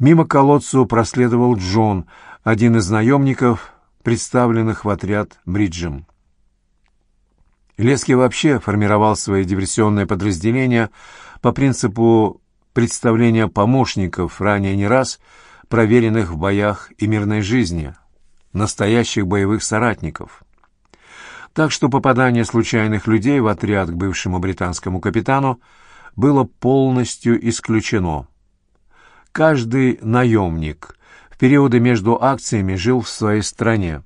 Мимо колодцу проследовал Джон, один из наемников, представленных в отряд Бриджем. Лески вообще формировал свои диверсионные подразделения по принципу представления помощников, ранее не раз проверенных в боях и мирной жизни, настоящих боевых соратников. Так что попадание случайных людей в отряд к бывшему британскому капитану было полностью исключено. Каждый наемник в периоды между акциями жил в своей стране,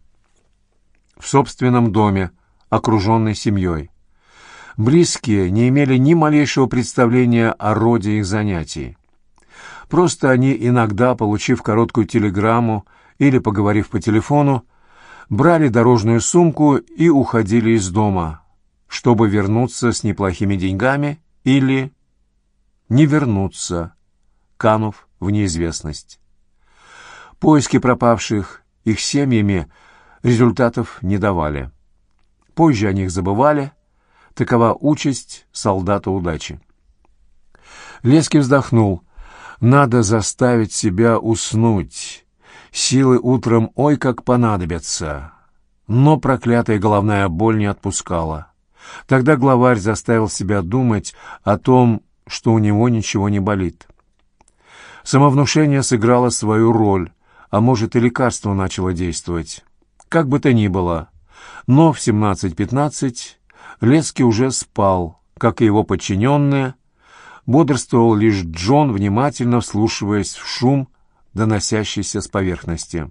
в собственном доме, окруженный семьей. Близкие не имели ни малейшего представления о роде их занятий. Просто они иногда, получив короткую телеграмму или поговорив по телефону, брали дорожную сумку и уходили из дома, чтобы вернуться с неплохими деньгами или не вернуться, канув в неизвестность. Поиски пропавших их семьями результатов не давали. Позже о них забывали. Такова участь солдата удачи. Леский вздохнул. «Надо заставить себя уснуть. Силы утром ой как понадобятся». Но проклятая головная боль не отпускала. Тогда главарь заставил себя думать о том, что у него ничего не болит. Самовнушение сыграло свою роль, а может и лекарство начало действовать. Как бы то ни было, но в 17.15 Лески уже спал, как и его подчиненные. Бодрствовал лишь Джон, внимательно вслушиваясь в шум, доносящийся с поверхности.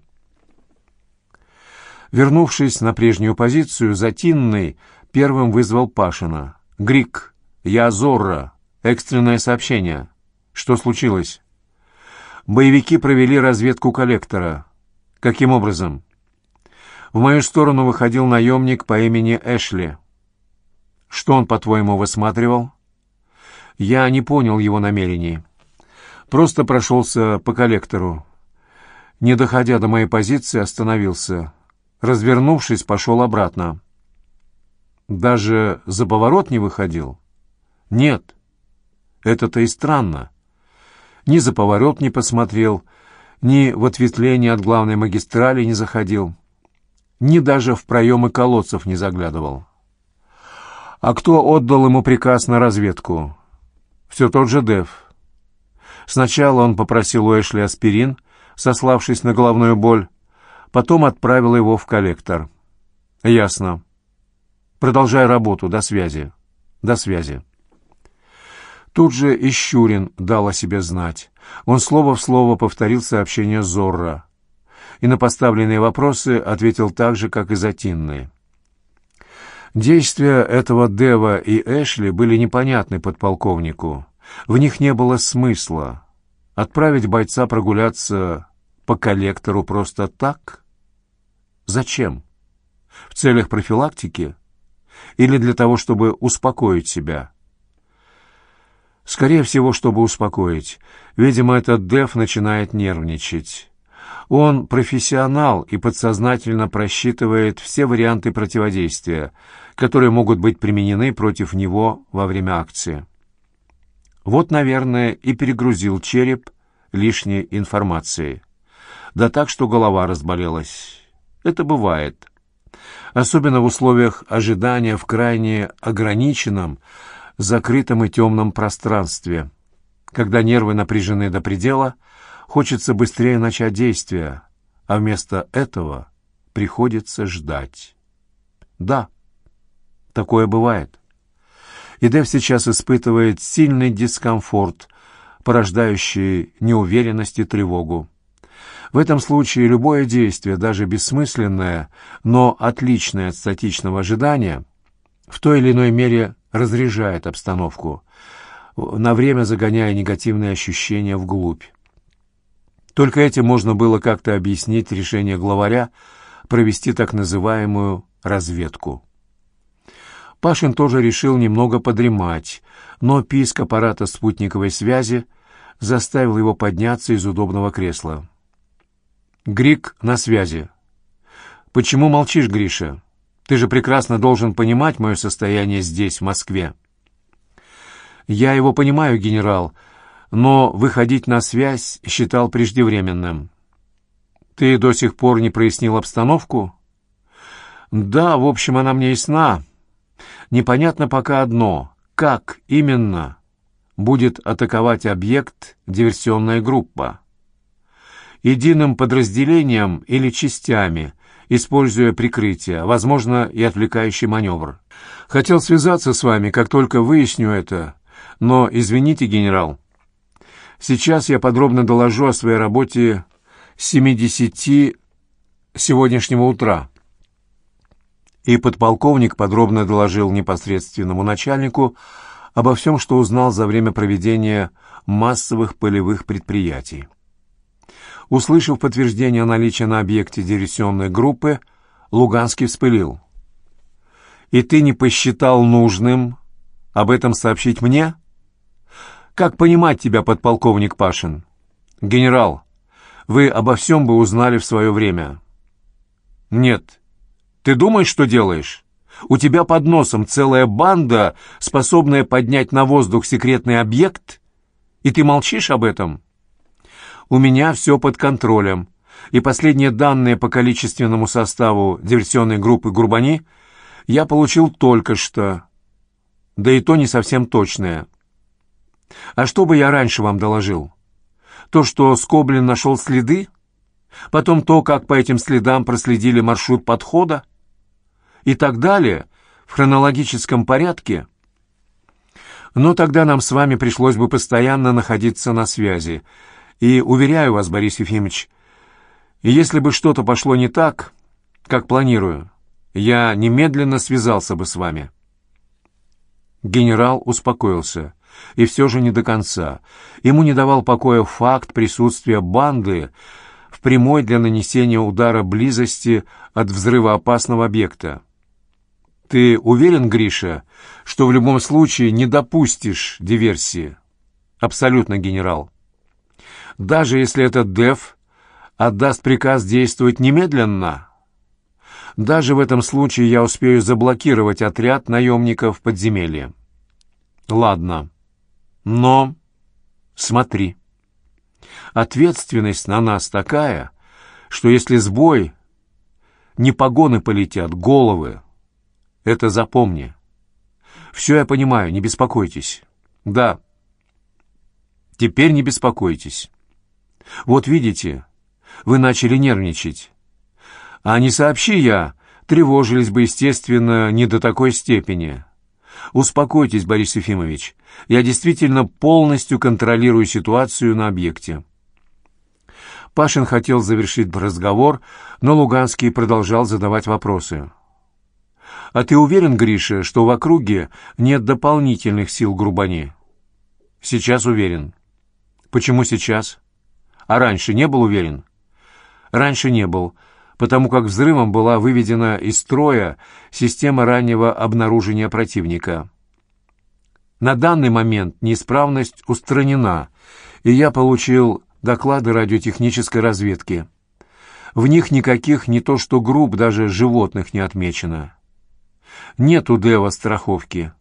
Вернувшись на прежнюю позицию, Затинный первым вызвал Пашина. «Грик, я Зорро. Экстренное сообщение. Что случилось?» «Боевики провели разведку коллектора. Каким образом?» В мою сторону выходил наемник по имени Эшли. Что он, по-твоему, высматривал? Я не понял его намерений. Просто прошелся по коллектору. Не доходя до моей позиции, остановился. Развернувшись, пошел обратно. Даже за поворот не выходил? Нет. Это-то и странно. Ни за поворот не посмотрел, ни в ответвление от главной магистрали не заходил ни даже в проемы колодцев не заглядывал. А кто отдал ему приказ на разведку? Все тот же Дев. Сначала он попросил у Эшли аспирин, сославшись на головную боль, потом отправил его в коллектор. Ясно. Продолжай работу. До связи. До связи. Тут же и Щурин дал о себе знать. Он слово в слово повторил сообщение Зорро и на поставленные вопросы ответил так же, как и Затинный. Действия этого Дева и Эшли были непонятны подполковнику. В них не было смысла. Отправить бойца прогуляться по коллектору просто так? Зачем? В целях профилактики? Или для того, чтобы успокоить себя? Скорее всего, чтобы успокоить. Видимо, этот Дев начинает нервничать. Он профессионал и подсознательно просчитывает все варианты противодействия, которые могут быть применены против него во время акции. Вот, наверное, и перегрузил череп лишней информацией. Да так, что голова разболелась. Это бывает. Особенно в условиях ожидания в крайне ограниченном, закрытом и темном пространстве, когда нервы напряжены до предела – Хочется быстрее начать действие, а вместо этого приходится ждать. Да, такое бывает. И сейчас испытывает сильный дискомфорт, порождающий неуверенность и тревогу. В этом случае любое действие, даже бессмысленное, но отличное от статичного ожидания, в той или иной мере разряжает обстановку, на время загоняя негативные ощущения вглубь. Только этим можно было как-то объяснить решение главаря провести так называемую разведку. Пашин тоже решил немного подремать, но писк аппарата спутниковой связи заставил его подняться из удобного кресла. «Грик на связи». «Почему молчишь, Гриша? Ты же прекрасно должен понимать мое состояние здесь, в Москве». «Я его понимаю, генерал, но выходить на связь считал преждевременным. Ты до сих пор не прояснил обстановку? Да, в общем, она мне ясна. Непонятно пока одно. Как именно будет атаковать объект диверсионная группа? Единым подразделением или частями, используя прикрытие, возможно, и отвлекающий маневр. Хотел связаться с вами, как только выясню это, но, извините, генерал, сейчас я подробно доложу о своей работе 70 сегодняшнего утра. И подполковник подробно доложил непосредственному начальнику обо всем, что узнал за время проведения массовых полевых предприятий. Услышав подтверждение наличия на объекте диверсионной группы, Луганский вспылил. «И ты не посчитал нужным об этом сообщить мне? Как понимать тебя, подполковник Пашин? Генерал, вы обо всем бы узнали в свое время». «Нет. Ты думаешь, что делаешь? У тебя под носом целая банда, способная поднять на воздух секретный объект, и ты молчишь об этом?» «У меня все под контролем, и последние данные по количественному составу диверсионной группы «Гурбани» я получил только что, да и то не совсем точное. А что бы я раньше вам доложил?» То, что Скоблин нашел следы, потом то, как по этим следам проследили маршрут подхода и так далее в хронологическом порядке. Но тогда нам с вами пришлось бы постоянно находиться на связи. И, уверяю вас, Борис Ефимович, если бы что-то пошло не так, как планирую, я немедленно связался бы с вами. Генерал успокоился и все же не до конца. Ему не давал покоя факт присутствия банды в прямой для нанесения удара близости от взрывоопасного объекта. «Ты уверен, Гриша, что в любом случае не допустишь диверсии?» «Абсолютно, генерал. Даже если этот Дев отдаст приказ действовать немедленно...» Даже в этом случае я успею заблокировать отряд наемников подземелья. Ладно. Но смотри, ответственность на нас такая, что если сбой, не погоны полетят, головы. Это запомни. Все я понимаю, не беспокойтесь. Да. Теперь не беспокойтесь. Вот видите, вы начали нервничать. А не сообщи я, тревожились бы, естественно, не до такой степени. Успокойтесь, Борис Ефимович. Я действительно полностью контролирую ситуацию на объекте. Пашин хотел завершить разговор, но Луганский продолжал задавать вопросы. «А ты уверен, Гриша, что в округе нет дополнительных сил Грубани?» «Сейчас уверен». «Почему сейчас?» «А раньше не был уверен?» «Раньше не был, потому как взрывом была выведена из строя система раннего обнаружения противника. На данный момент неисправность устранена, и я получил доклады радиотехнической разведки. В них никаких не то что групп, даже животных не отмечено. Нет у Дева страховки.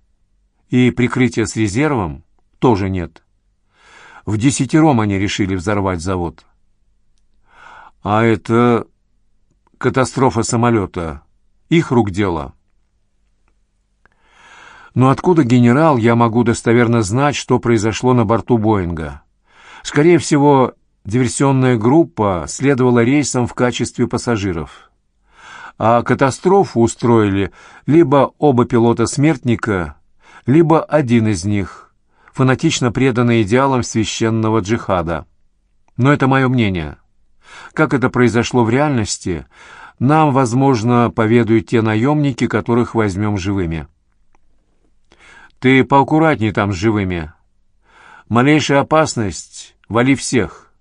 И прикрытия с резервом тоже нет. В десятером они решили взорвать завод. А это катастрофа самолета. Их рук дело. Но откуда, генерал, я могу достоверно знать, что произошло на борту Боинга? Скорее всего, диверсионная группа следовала рейсам в качестве пассажиров. А катастрофу устроили либо оба пилота-смертника, либо один из них, фанатично преданный идеалам священного джихада. Но это мое мнение. Как это произошло в реальности, нам, возможно, поведают те наемники, которых возьмем живыми. Ты поаккуратней там с живыми. Малейшая опасность — вали всех.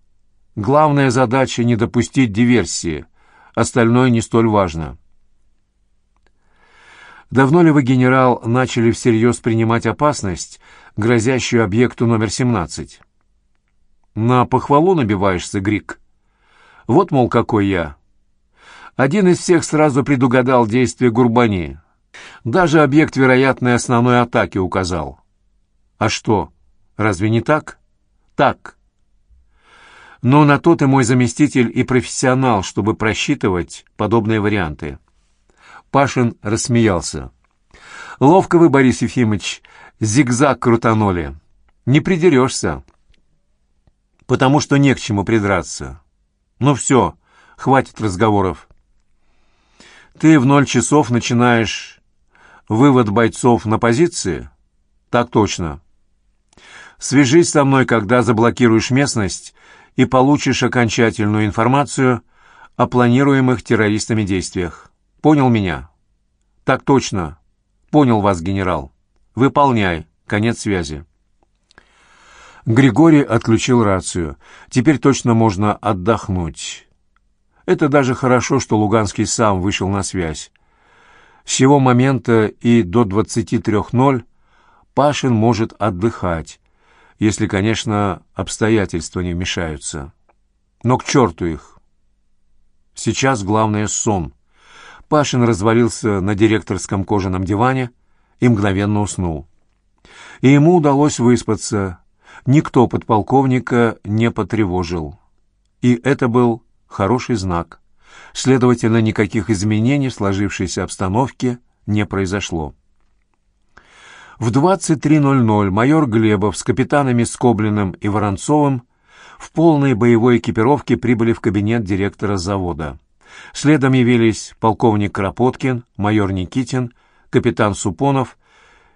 Главная задача — не допустить диверсии. Остальное не столь важно. Давно ли вы, генерал, начали всерьез принимать опасность, грозящую объекту номер 17? На похвалу набиваешься, Грик? Вот, мол, какой я. Один из всех сразу предугадал действия Гурбани. Даже объект вероятной основной атаки указал. А что, разве не так? Так. Но на то ты мой заместитель и профессионал, чтобы просчитывать подобные варианты. Пашин рассмеялся. Ловко вы, Борис Ефимович, зигзаг крутанули. Не придерешься. Потому что не к чему придраться. Ну все, хватит разговоров. Ты в ноль часов начинаешь вывод бойцов на позиции? Так точно. Свяжись со мной, когда заблокируешь местность и получишь окончательную информацию о планируемых террористами действиях. Понял меня? Так точно. Понял вас, генерал. Выполняй. Конец связи. Григорий отключил рацию. Теперь точно можно отдохнуть. Это даже хорошо, что Луганский сам вышел на связь. С его момента и до 23.00 Пашин может отдыхать, если, конечно, обстоятельства не вмешаются. Но к черту их! Сейчас главное — сон. Пашин развалился на директорском кожаном диване и мгновенно уснул. И ему удалось выспаться. Никто подполковника не потревожил. И это был хороший знак. Следовательно, никаких изменений в сложившейся обстановке не произошло. В 23.00 майор Глебов с капитанами Скоблиным и Воронцовым в полной боевой экипировке прибыли в кабинет директора завода. Следом явились полковник Кропоткин, майор Никитин, капитан Супонов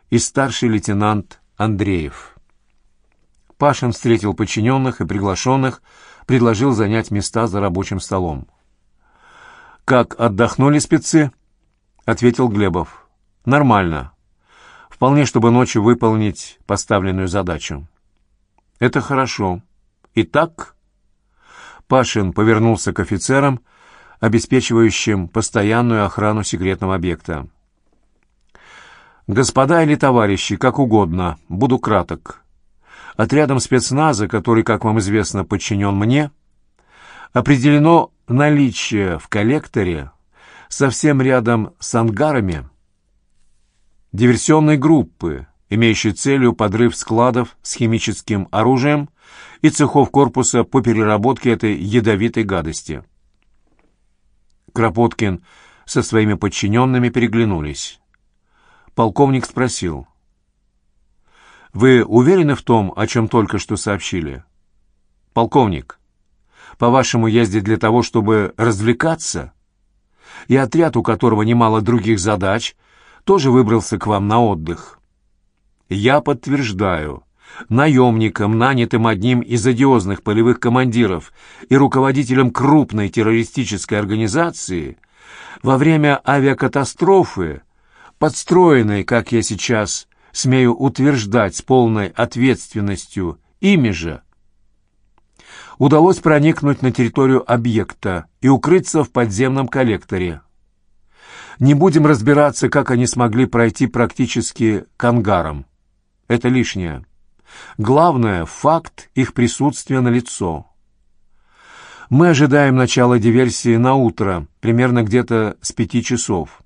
и старший лейтенант Андреев. Пашин встретил подчиненных и приглашенных, предложил занять места за рабочим столом. «Как отдохнули спецы?» — ответил Глебов. «Нормально. Вполне, чтобы ночью выполнить поставленную задачу». «Это хорошо. Итак...» Пашин повернулся к офицерам, обеспечивающим постоянную охрану секретного объекта. «Господа или товарищи, как угодно, буду краток. Отрядом спецназа, который, как вам известно, подчинен мне, определено наличие в коллекторе совсем рядом с ангарами диверсионной группы, имеющей целью подрыв складов с химическим оружием и цехов корпуса по переработке этой ядовитой гадости. Кропоткин со своими подчиненными переглянулись. Полковник спросил — вы уверены в том, о чем только что сообщили? Полковник, по-вашему, ездить для того, чтобы развлекаться? И отряд, у которого немало других задач, тоже выбрался к вам на отдых. Я подтверждаю, наемникам, нанятым одним из одиозных полевых командиров и руководителем крупной террористической организации, во время авиакатастрофы, подстроенной, как я сейчас смею утверждать с полной ответственностью, ими же удалось проникнуть на территорию объекта и укрыться в подземном коллекторе. Не будем разбираться, как они смогли пройти практически к ангарам. Это лишнее. Главное — факт их присутствия на лицо. Мы ожидаем начала диверсии на утро, примерно где-то с пяти часов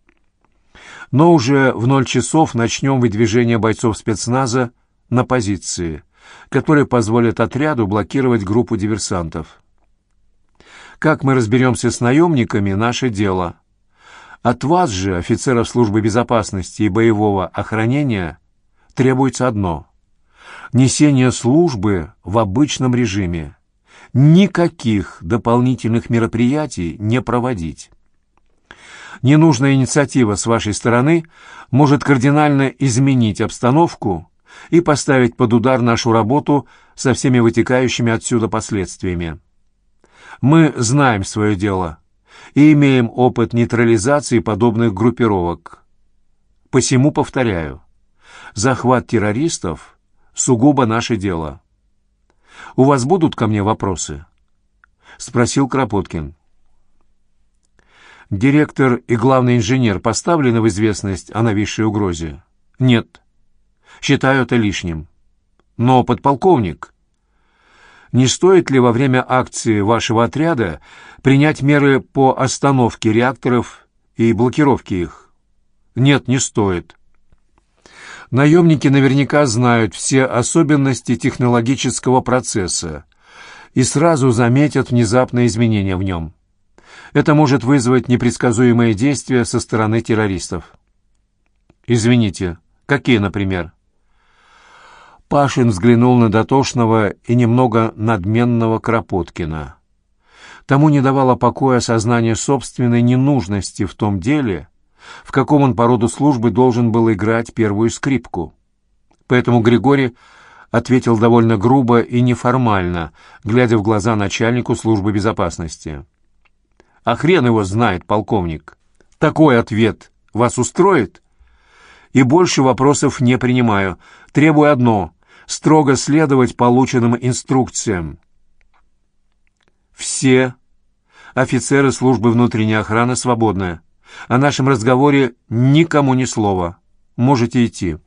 но уже в ноль часов начнем выдвижение бойцов спецназа на позиции, которые позволят отряду блокировать группу диверсантов. Как мы разберемся с наемниками – наше дело. От вас же, офицеров службы безопасности и боевого охранения, требуется одно – несение службы в обычном режиме. Никаких дополнительных мероприятий не проводить ненужная инициатива с вашей стороны может кардинально изменить обстановку и поставить под удар нашу работу со всеми вытекающими отсюда последствиями. Мы знаем свое дело и имеем опыт нейтрализации подобных группировок. Посему повторяю, захват террористов – сугубо наше дело. «У вас будут ко мне вопросы?» — спросил Кропоткин. Директор и главный инженер поставлены в известность о нависшей угрозе? Нет. Считаю это лишним. Но, подполковник, не стоит ли во время акции вашего отряда принять меры по остановке реакторов и блокировке их? Нет, не стоит. Наемники наверняка знают все особенности технологического процесса и сразу заметят внезапные изменения в нем. Это может вызвать непредсказуемые действия со стороны террористов. Извините, какие, например? Пашин взглянул на дотошного и немного надменного Кропоткина. Тому не давало покоя сознание собственной ненужности в том деле, в каком он по роду службы должен был играть первую скрипку. Поэтому Григорий ответил довольно грубо и неформально, глядя в глаза начальнику службы безопасности. «А хрен его знает, полковник! Такой ответ вас устроит?» «И больше вопросов не принимаю. Требую одно — строго следовать полученным инструкциям». «Все офицеры службы внутренней охраны свободны. О нашем разговоре никому ни слова. Можете идти».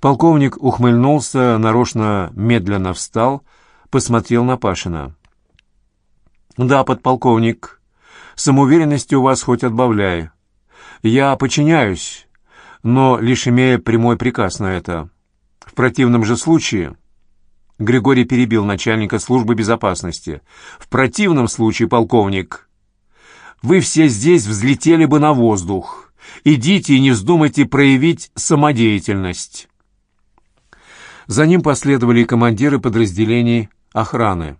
Полковник ухмыльнулся, нарочно медленно встал, посмотрел на Пашина. «Да, подполковник, самоуверенности у вас хоть отбавляй. Я подчиняюсь, но лишь имея прямой приказ на это. В противном же случае...» Григорий перебил начальника службы безопасности. «В противном случае, полковник, вы все здесь взлетели бы на воздух. Идите и не вздумайте проявить самодеятельность». За ним последовали командиры подразделений охраны.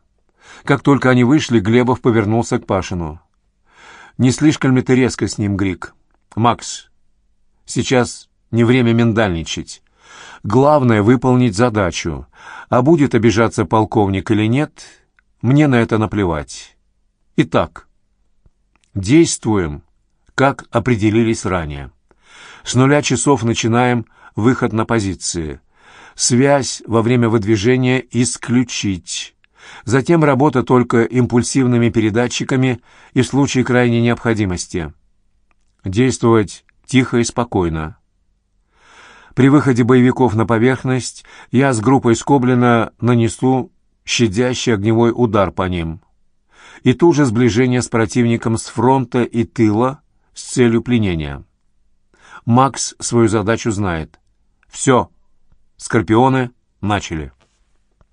Как только они вышли, Глебов повернулся к Пашину. «Не слишком ли ты резко с ним, Грик? Макс, сейчас не время миндальничать. Главное — выполнить задачу. А будет обижаться полковник или нет, мне на это наплевать. Итак, действуем, как определились ранее. С нуля часов начинаем выход на позиции. Связь во время выдвижения исключить. Затем работа только импульсивными передатчиками и в случае крайней необходимости. Действовать тихо и спокойно. При выходе боевиков на поверхность я с группой Скоблина нанесу щадящий огневой удар по ним. И тут же сближение с противником с фронта и тыла с целью пленения. Макс свою задачу знает. Все. Скорпионы начали.